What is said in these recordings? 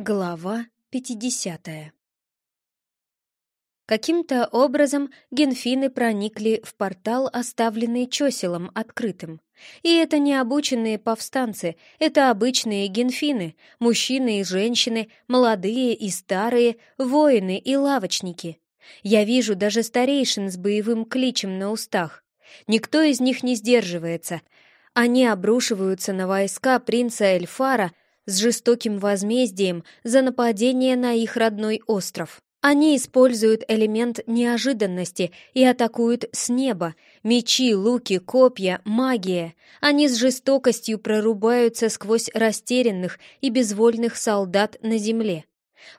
Глава 50 Каким-то образом генфины проникли в портал, оставленный чоселом открытым. И это не обученные повстанцы, это обычные генфины, мужчины и женщины, молодые и старые, воины и лавочники. Я вижу даже старейшин с боевым кличем на устах. Никто из них не сдерживается. Они обрушиваются на войска принца Эльфара — с жестоким возмездием за нападение на их родной остров. Они используют элемент неожиданности и атакуют с неба. Мечи, луки, копья, магия. Они с жестокостью прорубаются сквозь растерянных и безвольных солдат на земле.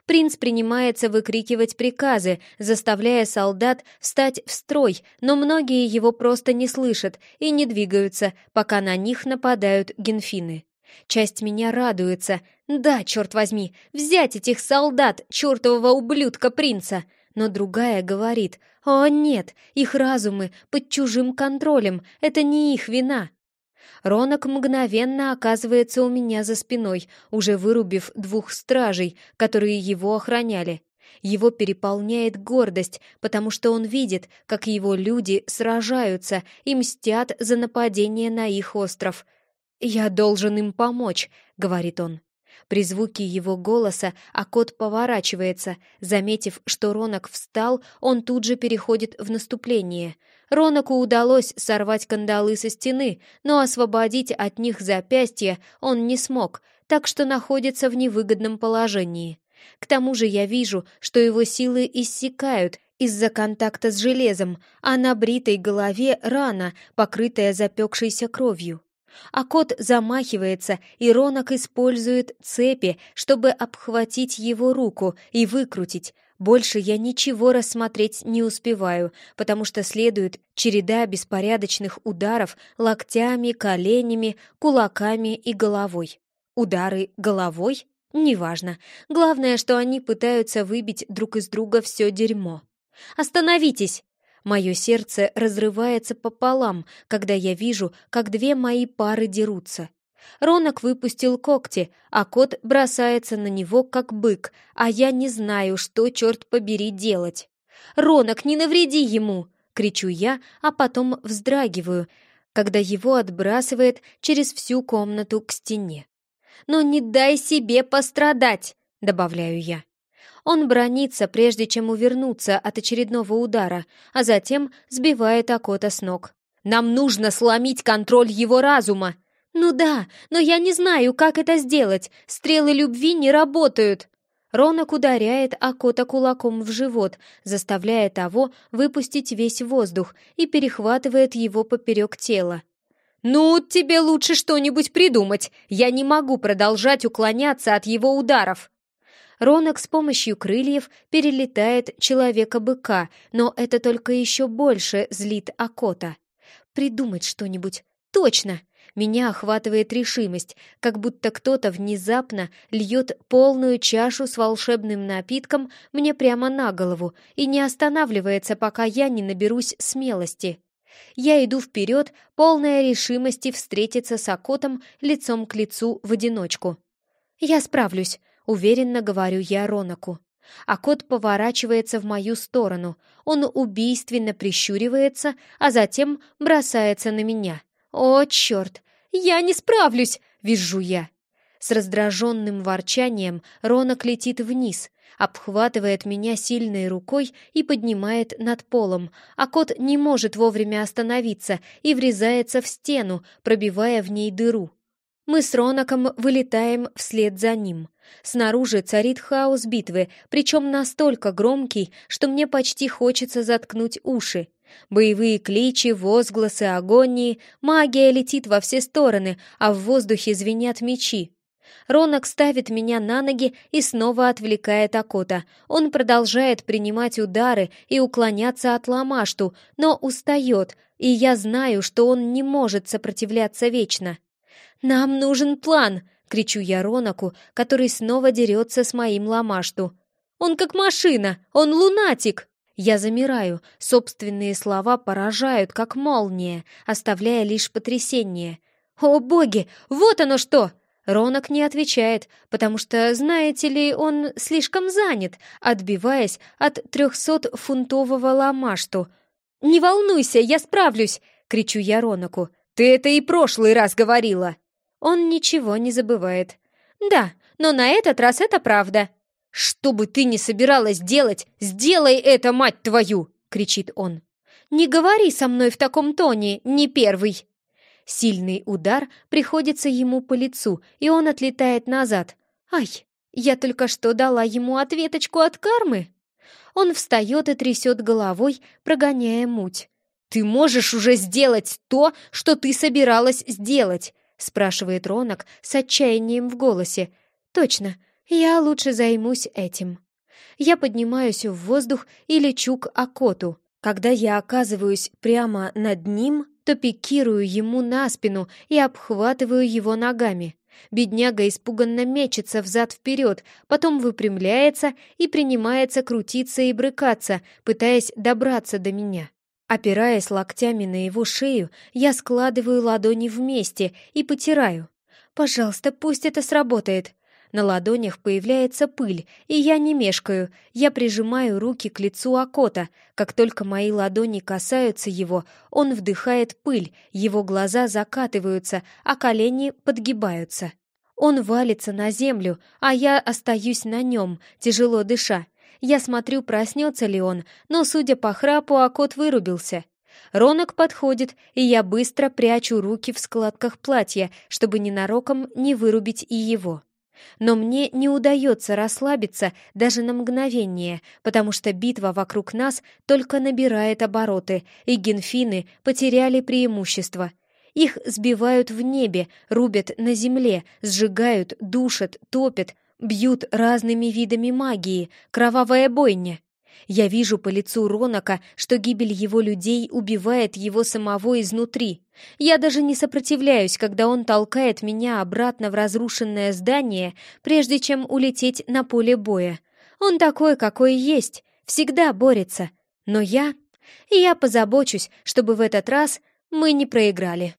Принц принимается выкрикивать приказы, заставляя солдат встать в строй, но многие его просто не слышат и не двигаются, пока на них нападают генфины. Часть меня радуется. Да, черт возьми, взять этих солдат, чертового ублюдка-принца. Но другая говорит, о нет, их разумы под чужим контролем, это не их вина. Ронок мгновенно оказывается у меня за спиной, уже вырубив двух стражей, которые его охраняли. Его переполняет гордость, потому что он видит, как его люди сражаются и мстят за нападение на их остров — «Я должен им помочь», — говорит он. При звуке его голоса Акот поворачивается. Заметив, что Ронок встал, он тут же переходит в наступление. Ронаку удалось сорвать кандалы со стены, но освободить от них запястья он не смог, так что находится в невыгодном положении. К тому же я вижу, что его силы иссякают из-за контакта с железом, а на бритой голове рана, покрытая запекшейся кровью. А кот замахивается, и Ронок использует цепи, чтобы обхватить его руку и выкрутить. Больше я ничего рассмотреть не успеваю, потому что следует череда беспорядочных ударов локтями, коленями, кулаками и головой. Удары головой? Неважно. Главное, что они пытаются выбить друг из друга все дерьмо. «Остановитесь!» Мое сердце разрывается пополам, когда я вижу, как две мои пары дерутся. Ронок выпустил когти, а кот бросается на него, как бык, а я не знаю, что, черт побери, делать. «Ронок, не навреди ему!» — кричу я, а потом вздрагиваю, когда его отбрасывает через всю комнату к стене. «Но не дай себе пострадать!» — добавляю я. Он бронится, прежде чем увернуться от очередного удара, а затем сбивает Акота с ног. «Нам нужно сломить контроль его разума!» «Ну да, но я не знаю, как это сделать. Стрелы любви не работают!» Ронок ударяет Акота кулаком в живот, заставляя того выпустить весь воздух и перехватывает его поперек тела. «Ну, тебе лучше что-нибудь придумать. Я не могу продолжать уклоняться от его ударов». Ронок с помощью крыльев перелетает человека-быка, но это только еще больше злит Акота. Придумать что-нибудь. Точно! Меня охватывает решимость, как будто кто-то внезапно льет полную чашу с волшебным напитком мне прямо на голову и не останавливается, пока я не наберусь смелости. Я иду вперед, полная решимости встретиться с Акотом лицом к лицу в одиночку. «Я справлюсь», Уверенно говорю я Ронаку. А кот поворачивается в мою сторону. Он убийственно прищуривается, а затем бросается на меня. «О, черт! Я не справлюсь!» — визжу я. С раздраженным ворчанием Ронок летит вниз, обхватывает меня сильной рукой и поднимает над полом, а кот не может вовремя остановиться и врезается в стену, пробивая в ней дыру. Мы с Роноком вылетаем вслед за ним. Снаружи царит хаос битвы, причем настолько громкий, что мне почти хочется заткнуть уши. Боевые кличи, возгласы, агонии, магия летит во все стороны, а в воздухе звенят мечи. Ронок ставит меня на ноги и снова отвлекает Акота. Он продолжает принимать удары и уклоняться от Ламашту, но устает, и я знаю, что он не может сопротивляться вечно. «Нам нужен план!» — кричу я Ронаку, который снова дерется с моим ломашту. «Он как машина! Он лунатик!» Я замираю, собственные слова поражают, как молния, оставляя лишь потрясение. «О боги! Вот оно что!» Ронок не отвечает, потому что, знаете ли, он слишком занят, отбиваясь от трехсотфунтового ломашту. «Не волнуйся, я справлюсь!» — кричу я Ронаку. «Ты это и прошлый раз говорила!» Он ничего не забывает. «Да, но на этот раз это правда!» «Что бы ты ни собиралась делать, сделай это, мать твою!» — кричит он. «Не говори со мной в таком тоне, не первый!» Сильный удар приходится ему по лицу, и он отлетает назад. «Ай, я только что дала ему ответочку от кармы!» Он встает и трясет головой, прогоняя муть. «Ты можешь уже сделать то, что ты собиралась сделать?» Спрашивает Ронок с отчаянием в голосе. «Точно, я лучше займусь этим». Я поднимаюсь в воздух и лечу к Акоту. Когда я оказываюсь прямо над ним, то пикирую ему на спину и обхватываю его ногами. Бедняга испуганно мечется взад-вперед, потом выпрямляется и принимается крутиться и брыкаться, пытаясь добраться до меня. Опираясь локтями на его шею, я складываю ладони вместе и потираю. «Пожалуйста, пусть это сработает», на ладонях появляется пыль, и я не мешкаю. Я прижимаю руки к лицу Акота. Как только мои ладони касаются его, он вдыхает пыль, его глаза закатываются, а колени подгибаются. Он валится на землю, а я остаюсь на нем, тяжело дыша. Я смотрю, проснется ли он, но, судя по храпу, Акот вырубился. Ронок подходит, и я быстро прячу руки в складках платья, чтобы ненароком не вырубить и его. Но мне не удается расслабиться даже на мгновение, потому что битва вокруг нас только набирает обороты, и генфины потеряли преимущество. Их сбивают в небе, рубят на земле, сжигают, душат, топят, бьют разными видами магии, кровавая бойня. Я вижу по лицу Ронака, что гибель его людей убивает его самого изнутри. Я даже не сопротивляюсь, когда он толкает меня обратно в разрушенное здание, прежде чем улететь на поле боя. Он такой, какой есть, всегда борется. Но я... Я позабочусь, чтобы в этот раз мы не проиграли.